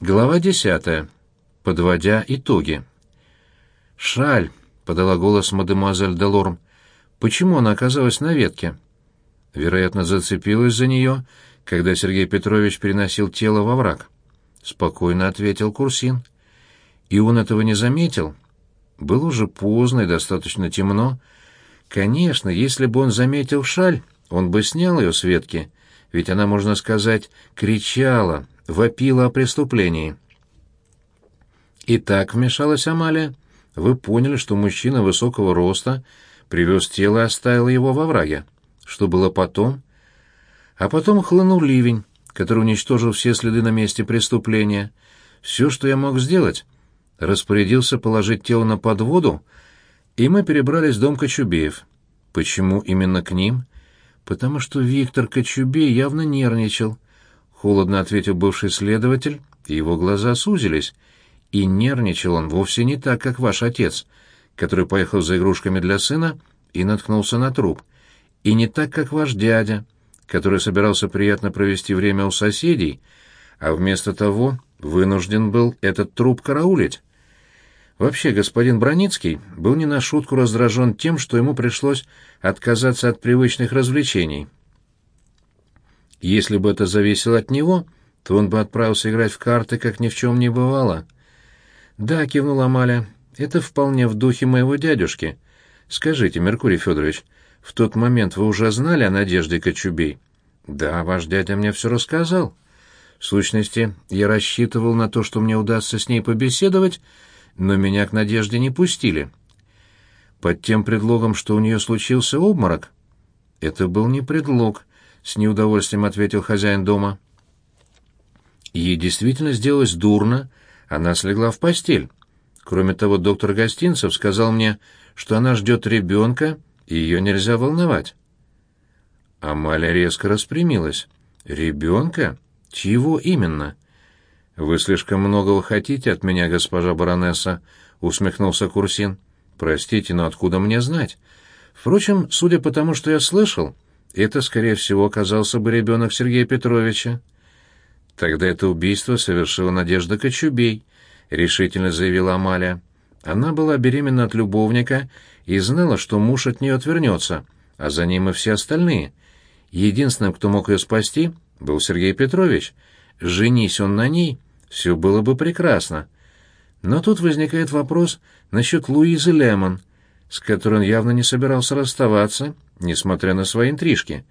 Глава десятая. Подводя итоги. «Шаль», — подала голос мадемуазель Делорм, — «почему она оказалась на ветке?» Вероятно, зацепилась за нее, когда Сергей Петрович переносил тело во враг. Спокойно ответил Курсин. И он этого не заметил. Было уже поздно и достаточно темно. Конечно, если бы он заметил шаль, он бы снял ее с ветки, ведь она, можно сказать, кричала, вопила о преступлении. «Итак», — вмешалась Амалия, — «вы поняли, что мужчина высокого роста привез тело и оставил его во враге. Что было потом?» А потом хлынул ливень, который уничтожил все следы на месте преступления. Все, что я мог сделать, распорядился положить тело на подводу, и мы перебрались в дом Кочубеев. Почему именно к ним? Потому что Виктор Кочубей явно нервничал — холодно ответил бывший следователь, и его глаза сузились. И нервничал он вовсе не так, как ваш отец, который поехал за игрушками для сына и наткнулся на труп. И не так, как ваш дядя, который собирался приятно провести время у соседей, а вместо того вынужден был этот труп караулить. Вообще, господин Броницкий был не на шутку раздражен тем, что ему пришлось отказаться от привычных развлечений. Если бы это зависело от него, то он бы отправился играть в карты, как ни в чем не бывало. «Да», — кивнула Амаля, — «это вполне в духе моего дядюшки. Скажите, Меркурий Федорович, в тот момент вы уже знали о Надежде Кочубей?» «Да, ваш дядя мне все рассказал. В сущности, я рассчитывал на то, что мне удастся с ней побеседовать, но меня к Надежде не пустили. Под тем предлогом, что у нее случился обморок?» «Это был не предлог», — с неудовольствием ответил хозяин дома. Ей действительно сделалось дурно, она слегла в постель. Кроме того, доктор Гостинцев сказал мне, что она ждет ребенка, и ее нельзя волновать. Амалия резко распрямилась. «Ребенка? Чего именно?» «Вы слишком многого хотите от меня, госпожа баронесса», — усмехнулся Курсин. «Простите, но откуда мне знать? Впрочем, судя по тому, что я слышал, это, скорее всего, оказался бы ребенок Сергея Петровича. Тогда это убийство совершила Надежда Кочубей, решительно заявила Амалия. Она была беременна от любовника и знала, что муж от нее отвернется, а за ним и все остальные. Единственным, кто мог ее спасти, был Сергей Петрович. Женись он на ней, все было бы прекрасно. Но тут возникает вопрос насчет Луизы Лемон, с которой он явно не собирался расставаться несмотря на свои интрижки.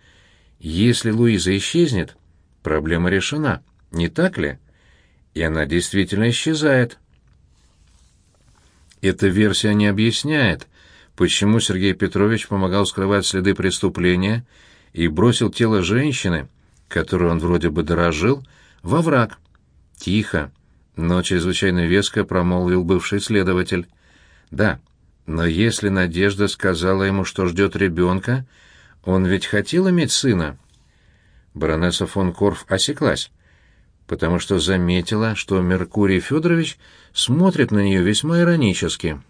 Если Луиза исчезнет, проблема решена, не так ли? И она действительно исчезает. Эта версия не объясняет, почему Сергей Петрович помогал скрывать следы преступления и бросил тело женщины, которую он вроде бы дорожил, во враг. Тихо, но чрезвычайно веско промолвил бывший следователь. Да, но если Надежда сказала ему, что ждет ребенка, он ведь хотел иметь сына. Баронесса фон Корф осеклась, потому что заметила, что Меркурий Федорович смотрит на нее весьма иронически.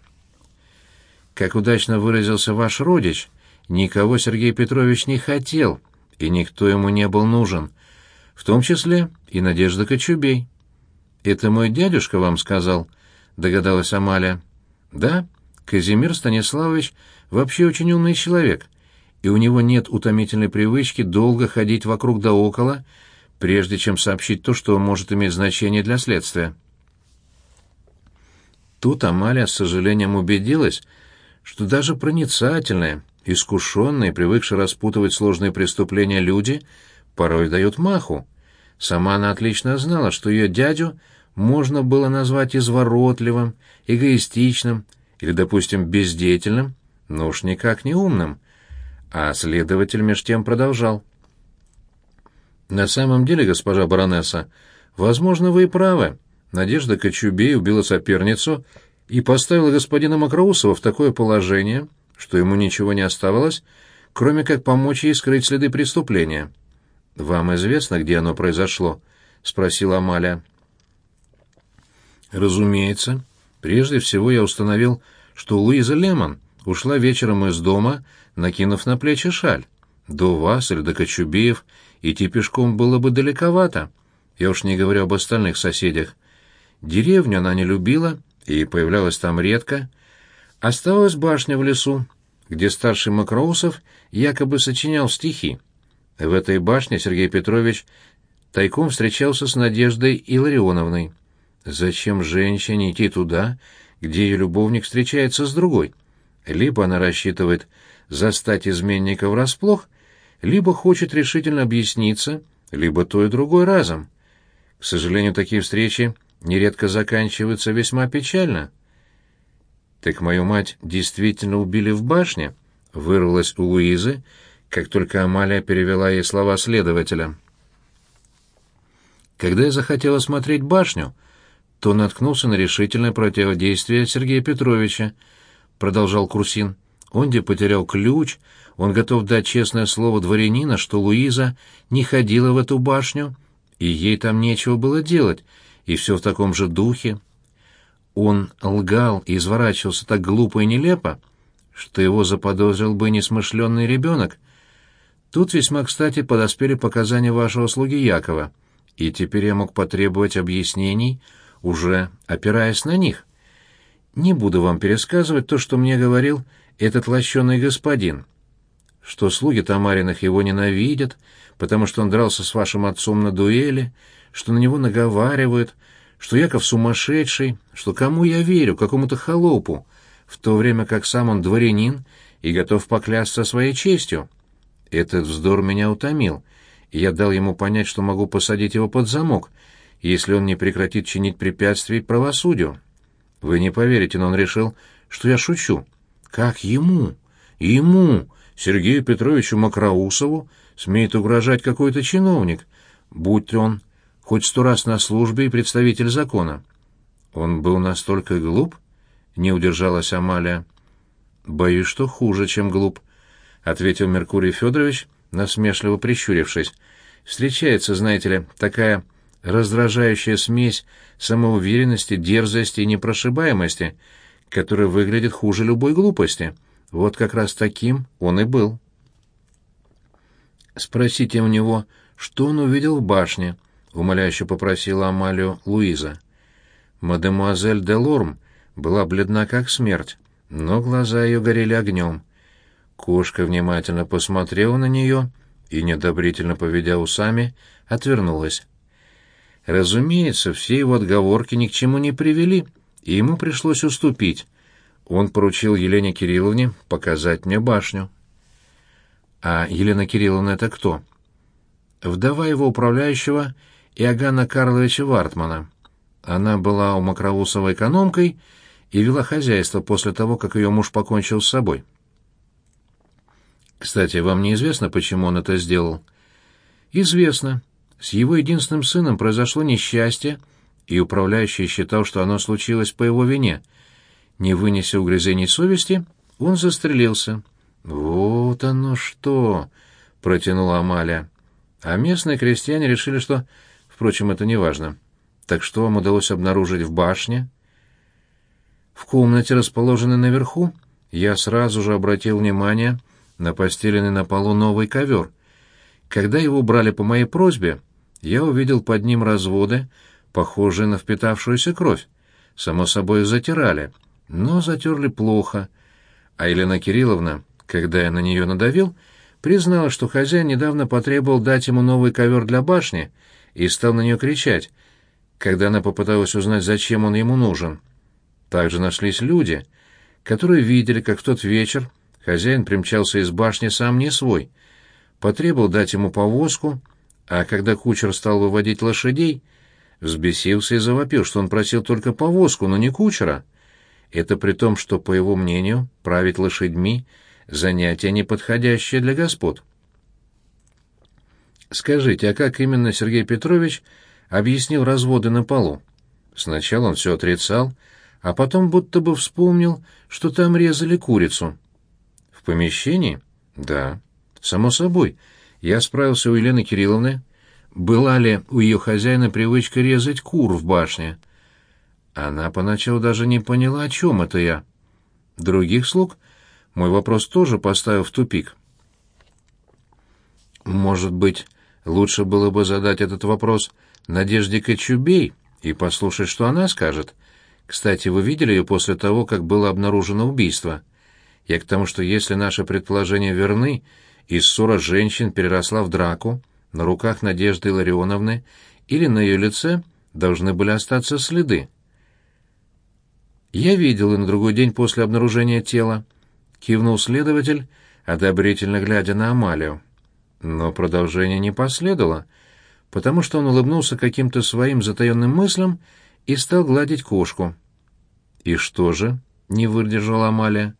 Как удачно выразился ваш родич, никого Сергей Петрович не хотел, и никто ему не был нужен, в том числе и Надежда Кочубей. «Это мой дядюшка вам сказал», — догадалась Амалия. «Да?» Казимир Станиславович вообще очень умный человек, и у него нет утомительной привычки долго ходить вокруг да около, прежде чем сообщить то, что может иметь значение для следствия. Тут Амалия с сожалением убедилась, что даже проницательные, искушенные, привыкшие распутывать сложные преступления люди порой дают маху. Сама она отлично знала, что ее дядю можно было назвать изворотливым, эгоистичным, или, допустим, бездеятельным, но уж никак не умным. А следователь меж тем продолжал. «На самом деле, госпожа баронесса, возможно, вы и правы. Надежда Кочубей убила соперницу и поставила господина Макроусова в такое положение, что ему ничего не оставалось, кроме как помочь ей скрыть следы преступления. Вам известно, где оно произошло?» — спросила Амалия. «Разумеется. Прежде всего я установил, что Луиза Лемон ушла вечером из дома, накинув на плечи шаль. До вас или до Кочубеев идти пешком было бы далековато. Я уж не говорю об остальных соседях. Деревню она не любила и появлялась там редко. Оставалась башня в лесу, где старший Макроусов якобы сочинял стихи. В этой башне Сергей Петрович тайком встречался с Надеждой Илларионовной. Зачем женщине идти туда, где ее любовник встречается с другой? Либо она рассчитывает застать изменника врасплох, либо хочет решительно объясниться, либо то и другое разом. К сожалению, такие встречи нередко заканчиваются весьма печально. «Так мою мать действительно убили в башне?» — вырвалась у Луизы, как только Амалия перевела ей слова следователя. Когда я захотела смотреть башню, то наткнулся на решительное противодействие Сергея Петровича, продолжал Курсин. Он где потерял ключ, он готов дать честное слово дворянина, что Луиза не ходила в эту башню, и ей там нечего было делать, и все в таком же духе. Он лгал и изворачивался так глупо и нелепо, что его заподозрил бы несмышленный ребенок. Тут весьма кстати подоспели показания вашего слуги Якова, и теперь я мог потребовать объяснений, уже опираясь на них. Не буду вам пересказывать то, что мне говорил этот лощеный господин, что слуги Тамариных его ненавидят, потому что он дрался с вашим отцом на дуэли, что на него наговаривают, что Яков сумасшедший, что кому я верю, какому-то холопу, в то время как сам он дворянин и готов поклясться своей честью. Этот вздор меня утомил, и я дал ему понять, что могу посадить его под замок, если он не прекратит чинить препятствий правосудию. Вы не поверите, но он решил, что я шучу. Как ему? Ему, Сергею Петровичу Макроусову, смеет угрожать какой-то чиновник, будь он хоть сто раз на службе и представитель закона. Он был настолько глуп? Не удержалась Амалия. Боюсь, что хуже, чем глуп, ответил Меркурий Федорович, насмешливо прищурившись. Встречается, знаете ли, такая раздражающая смесь самоуверенности, дерзости и непрошибаемости, которая выглядит хуже любой глупости. Вот как раз таким он и был. Спросите у него, что он увидел в башне, умоляюще попросила Амалию Луиза. Мадемуазель де Лорм была бледна как смерть, но глаза ее горели огнем. Кошка внимательно посмотрела на нее и, недобрительно поведя усами, отвернулась. Разумеется, все его отговорки ни к чему не привели, и ему пришлось уступить. Он поручил Елене Кирилловне показать мне башню. А Елена Кирилловна это кто? Вдова его управляющего Иоганна Карловича Вартмана. Она была у Макроусова экономкой и вела хозяйство после того, как ее муж покончил с собой. Кстати, вам неизвестно, почему он это сделал? Известно. С его единственным сыном произошло несчастье, и управляющий считал, что оно случилось по его вине. Не вынеся угрызений совести, он застрелился. «Вот оно что!» — протянула Амалия. А местные крестьяне решили, что... Впрочем, это не важно. Так что вам удалось обнаружить в башне? В комнате, расположенной наверху, я сразу же обратил внимание на постеленный на полу новый ковер. Когда его брали по моей просьбе, я увидел под ним разводы, похожие на впитавшуюся кровь. Само собой, затирали, но затерли плохо. А Елена Кирилловна, когда я на нее надавил, признала, что хозяин недавно потребовал дать ему новый ковер для башни и стал на нее кричать, когда она попыталась узнать, зачем он ему нужен. Также нашлись люди, которые видели, как в тот вечер хозяин примчался из башни сам не свой, потребовал дать ему повозку, а когда кучер стал выводить лошадей, взбесился и завопил, что он просил только повозку, но не кучера. Это при том, что, по его мнению, править лошадьми — занятие неподходящее для господ. Скажите, а как именно Сергей Петрович объяснил разводы на полу? Сначала он все отрицал, а потом будто бы вспомнил, что там резали курицу. В помещении? Да. Само собой. Я справился у Елены Кирилловны, была ли у ее хозяина привычка резать кур в башне. Она поначалу даже не поняла, о чем это я. Других слуг мой вопрос тоже поставил в тупик. Может быть, лучше было бы задать этот вопрос Надежде Кочубей, и послушать, что она скажет. Кстати, вы видели ее после того, как было обнаружено убийство? Я к тому, что если наши предположения верны, и ссора женщин переросла в драку, на руках Надежды Ларионовны или на ее лице должны были остаться следы. «Я видел и на другой день после обнаружения тела», — кивнул следователь, одобрительно глядя на Амалию. Но продолжение не последовало, потому что он улыбнулся каким-то своим затаенным мыслям и стал гладить кошку. «И что же?» — не выдержала Амалия.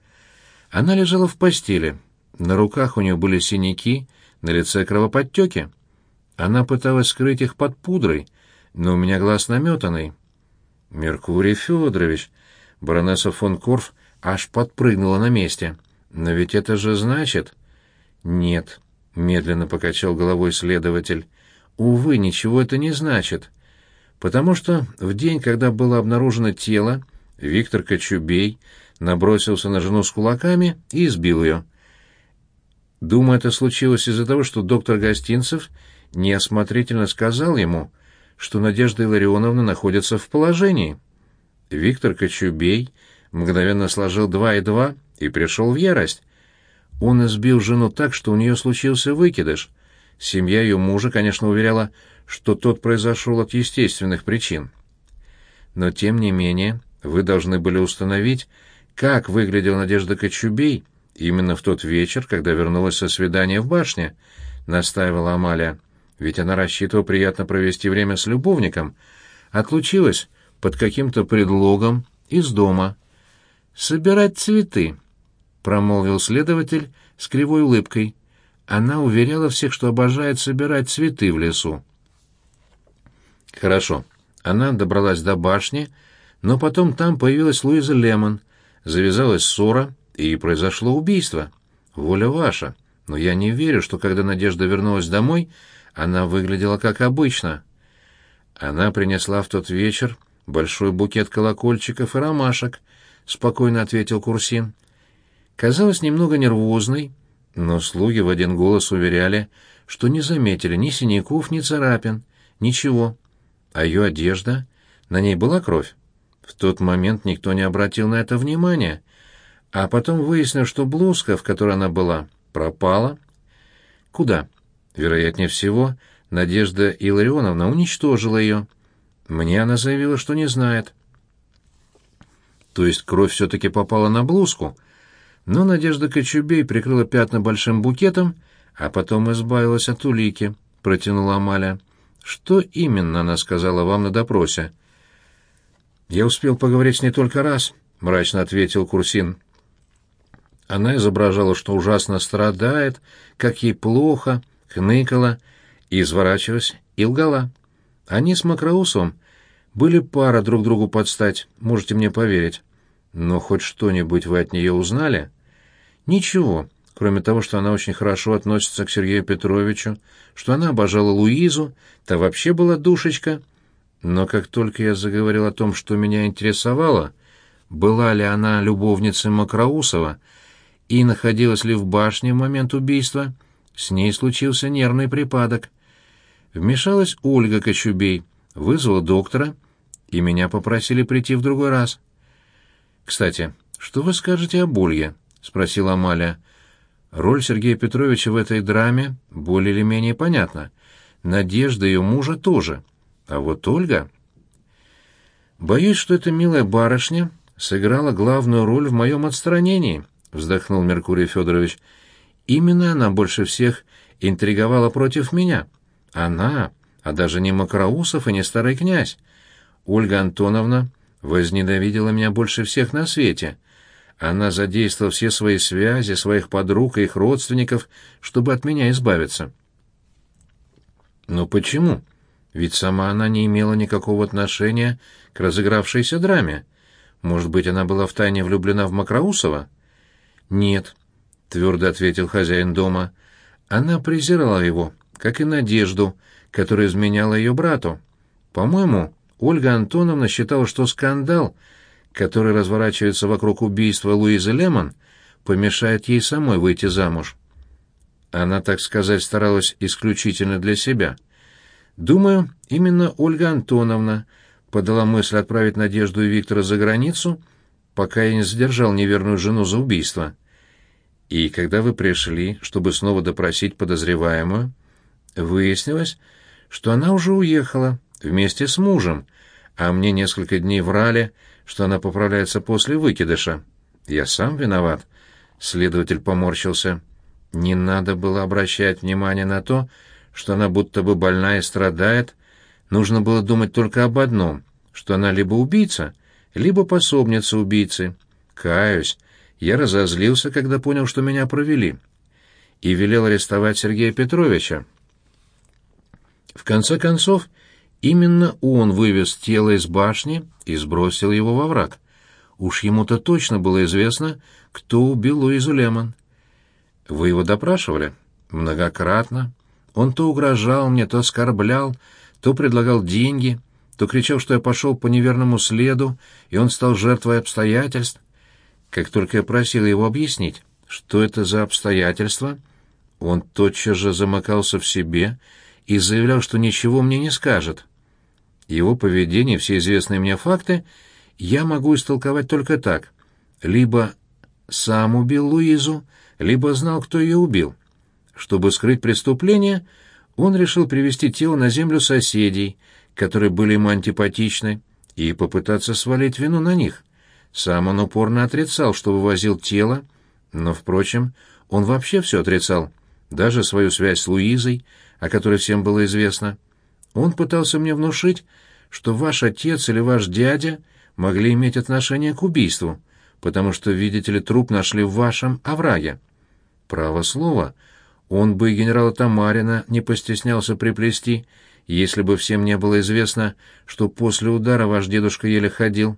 Она лежала в постели. На руках у нее были синяки, на лице кровоподтеки. Она пыталась скрыть их под пудрой, но у меня глаз наметанный. «Меркурий Федорович!» Баронесса фон Корф аж подпрыгнула на месте. «Но ведь это же значит...» «Нет», — медленно покачал головой следователь. «Увы, ничего это не значит. Потому что в день, когда было обнаружено тело, Виктор Кочубей набросился на жену с кулаками и избил ее. Думаю, это случилось из-за того, что доктор Гостинцев неосмотрительно сказал ему, что Надежда Илларионовна находится в положении. Виктор Кочубей мгновенно сложил два и два и пришел в ярость. Он избил жену так, что у нее случился выкидыш. Семья ее мужа, конечно, уверяла, что тот произошел от естественных причин. Но, тем не менее, вы должны были установить, как выглядела Надежда Кочубей именно в тот вечер, когда вернулась со свидания в башне, — настаивала Амалия. Ведь она рассчитывала приятно провести время с любовником. Отлучилась под каким-то предлогом из дома. «Собирать цветы», — промолвил следователь с кривой улыбкой. Она уверяла всех, что обожает собирать цветы в лесу. Хорошо. Она добралась до башни, но потом там появилась Луиза Лемон, завязалась ссора, и произошло убийство. Воля ваша, но я не верю, что когда Надежда вернулась домой, она выглядела как обычно. Она принесла в тот вечер большой букет колокольчиков и ромашек, спокойно ответил Курсин. Казалось немного нервозной, но слуги в один голос уверяли, что не заметили ни синяков, ни царапин, ничего. А ее одежда? На ней была кровь? В тот момент никто не обратил на это внимания, а потом выяснил, что блузка, в которой она была, пропала. Куда? Вероятнее всего, Надежда Илларионовна уничтожила ее. Мне она заявила, что не знает. То есть кровь все-таки попала на блузку, но Надежда Кочубей прикрыла пятна большим букетом, а потом избавилась от улики, протянула Амаля. Что именно она сказала вам на допросе? Я успел поговорить с ней только раз, мрачно ответил Курсин. Она изображала, что ужасно страдает, как ей плохо, хныкала, изворачивалась и лгала. Они с Макроусовым были пара друг другу подстать, можете мне поверить. Но хоть что-нибудь вы от нее узнали? Ничего, кроме того, что она очень хорошо относится к Сергею Петровичу, что она обожала Луизу, та вообще была душечка. Но как только я заговорил о том, что меня интересовало, была ли она любовницей Макроусова и находилась ли в башне в момент убийства, с ней случился нервный припадок. Вмешалась Ольга Кочубей, вызвала доктора, и меня попросили прийти в другой раз. «Кстати, что вы скажете об Ольге?» — спросила Амалия. «Роль Сергея Петровича в этой драме более или менее понятна. Надежда ее мужа тоже. А вот Ольга...» «Боюсь, что эта милая барышня сыграла главную роль в моем отстранении», — вздохнул Меркурий Федорович. «Именно она больше всех интриговала против меня. Она, а даже не Макроусов и не старый князь. Ольга Антоновна возненавидела меня больше всех на свете. Она задействовала все свои связи, своих подруг и их родственников, чтобы от меня избавиться. Но почему? Ведь сама она не имела никакого отношения к разыгравшейся драме. Может быть, она была втайне влюблена в Макроусова? Нет, твердо ответил хозяин дома. Она презирала его, как и Надежду, которая изменяла ее брату. По-моему, Ольга Антоновна считала, что скандал, который разворачивается вокруг убийства Луизы Лемон, помешает ей самой выйти замуж. Она, так сказать, старалась исключительно для себя. Думаю, именно Ольга Антоновна подала мысль отправить Надежду и Виктора за границу, пока я не задержал неверную жену за убийство. И когда вы пришли, чтобы снова допросить подозреваемую, выяснилось, что она уже уехала вместе с мужем, а мне несколько дней врали, что она поправляется после выкидыша. Я сам виноват. Следователь поморщился. Не надо было обращать внимание на то, что она будто бы больна и страдает. Нужно было думать только об одном, что она либо убийца, либо пособница убийцы. Каюсь, я разозлился, когда понял, что меня провели, и велел арестовать Сергея Петровича. В конце концов, именно он вывез тело из башни и сбросил его во враг. Уж ему-то точно было известно, кто убил Луизу Лемон. Вы его допрашивали? Многократно. Он то угрожал мне, то оскорблял, то предлагал деньги, то кричал, что я пошел по неверному следу, и он стал жертвой обстоятельств. Как только я просил его объяснить, что это за обстоятельства, он тотчас же замыкался в себе и заявлял, что ничего мне не скажет. Его поведение, все известные мне факты, я могу истолковать только так. Либо сам убил Луизу, либо знал, кто ее убил. Чтобы скрыть преступление, он решил привести тело на землю соседей, которые были ему антипатичны, и попытаться свалить вину на них. Сам он упорно отрицал, что вывозил тело, но, впрочем, он вообще все отрицал, даже свою связь с Луизой, о которой всем было известно. Он пытался мне внушить, что ваш отец или ваш дядя могли иметь отношение к убийству, потому что, видите ли, труп нашли в вашем овраге. Право слово, он бы и генерала Тамарина не постеснялся приплести, если бы всем не было известно, что после удара ваш дедушка еле ходил.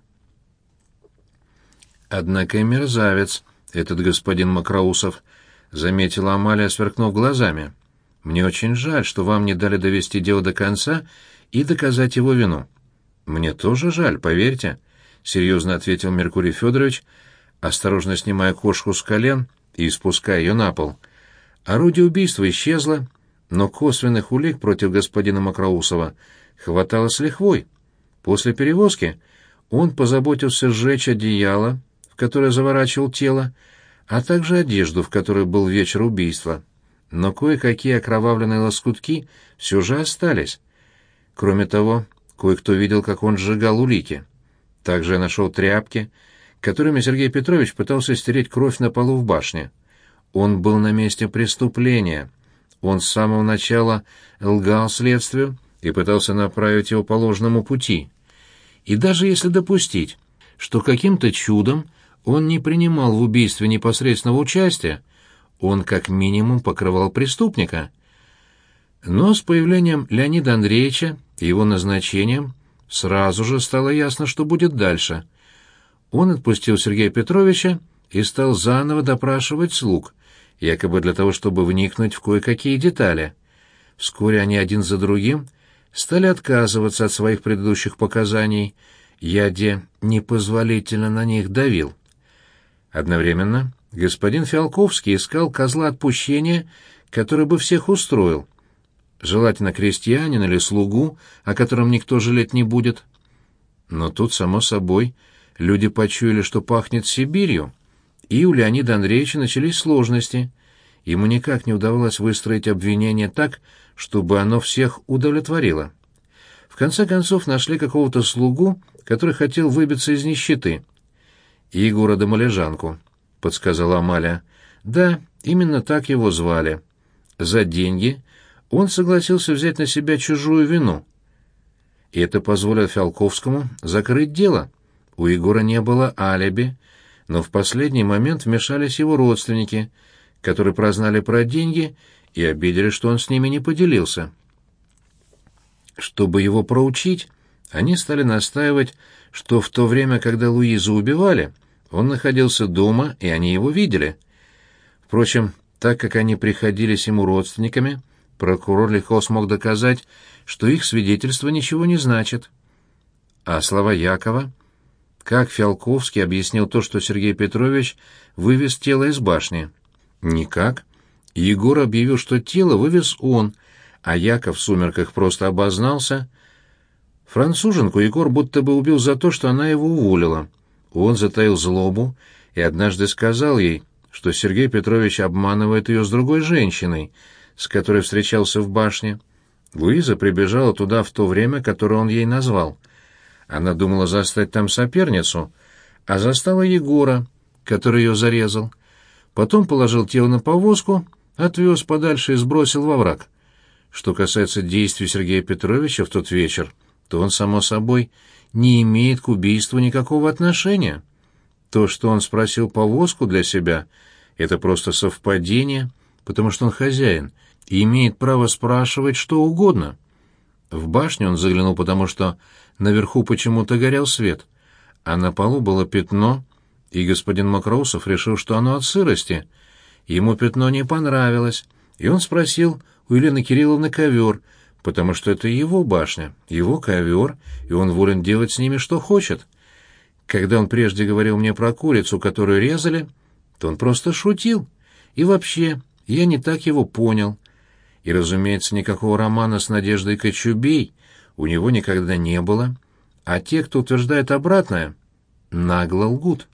Однако и мерзавец, этот господин Макроусов, заметила Амалия, сверкнув глазами. Мне очень жаль, что вам не дали довести дело до конца и доказать его вину. Мне тоже жаль, поверьте, серьезно ответил Меркурий Федорович, осторожно снимая кошку с колен и спуская ее на пол. Орудие убийства исчезло, но косвенных улик против господина Макроусова хватало с лихвой. После перевозки он позаботился сжечь одеяло, в которое заворачивал тело, а также одежду, в которой был вечер убийства. Но кое-какие окровавленные лоскутки все же остались. Кроме того, кое-кто видел, как он сжигал улики. Также я нашел тряпки, которыми Сергей Петрович пытался стереть кровь на полу в башне. Он был на месте преступления. Он с самого начала лгал следствию и пытался направить его по ложному пути. И даже если допустить, что каким-то чудом он не принимал в убийстве непосредственного участия, он как минимум покрывал преступника. Но с появлением Леонида Андреевича и его назначением сразу же стало ясно, что будет дальше. Он отпустил Сергея Петровича и стал заново допрашивать слуг, якобы для того, чтобы вникнуть в кое-какие детали. Вскоре они один за другим стали отказываться от своих предыдущих показаний. Яде непозволительно на них давил. Одновременно господин Фиалковский искал козла отпущения, который бы всех устроил. Желательно крестьянина или слугу, о котором никто жалеть не будет. Но тут, само собой, люди почуяли, что пахнет Сибирью, и у Леонида Андреевича начались сложности. Ему никак не удавалось выстроить обвинение так, чтобы оно всех удовлетворило. В конце концов нашли какого-то слугу, который хотел выбиться из нищеты. Егора Домолежанку, — подсказала Амаля. Да, именно так его звали. За деньги он согласился взять на себя чужую вину. И это позволило Фиалковскому закрыть дело. У Егора не было алиби, но в последний момент вмешались его родственники, которые прознали про деньги и обидели, что он с ними не поделился. Чтобы его проучить, они стали настаивать, что в то время, когда Луизу убивали, он находился дома, и они его видели. Впрочем, так как они приходились ему родственниками, прокурор легко смог доказать, что их свидетельство ничего не значит. А слова Якова? Как Фиалковский объяснил то, что Сергей Петрович вывез тело из башни? Никак. Егор объявил, что тело вывез он, а Яков в сумерках просто обознался. Француженку Егор будто бы убил за то, что она его уволила. Он затаил злобу и однажды сказал ей, что Сергей Петрович обманывает ее с другой женщиной, с которой встречался в башне. Луиза прибежала туда в то время, которое он ей назвал. Она думала застать там соперницу, а застала Егора, который ее зарезал. Потом положил тело на повозку, отвез подальше и сбросил во враг. Что касается действий Сергея Петровича в тот вечер, то он, само собой, не имеет к убийству никакого отношения. То, что он спросил повозку для себя, это просто совпадение, потому что он хозяин и имеет право спрашивать что угодно. В башню он заглянул, потому что наверху почему-то горел свет, а на полу было пятно, и господин Макроусов решил, что оно от сырости. Ему пятно не понравилось, и он спросил у Елены Кирилловны ковер, потому что это его башня, его ковер, и он волен делать с ними что хочет. Когда он прежде говорил мне про курицу, которую резали, то он просто шутил. И вообще, я не так его понял. И, разумеется, никакого романа с Надеждой Кочубей у него никогда не было. А те, кто утверждает обратное, нагло лгут.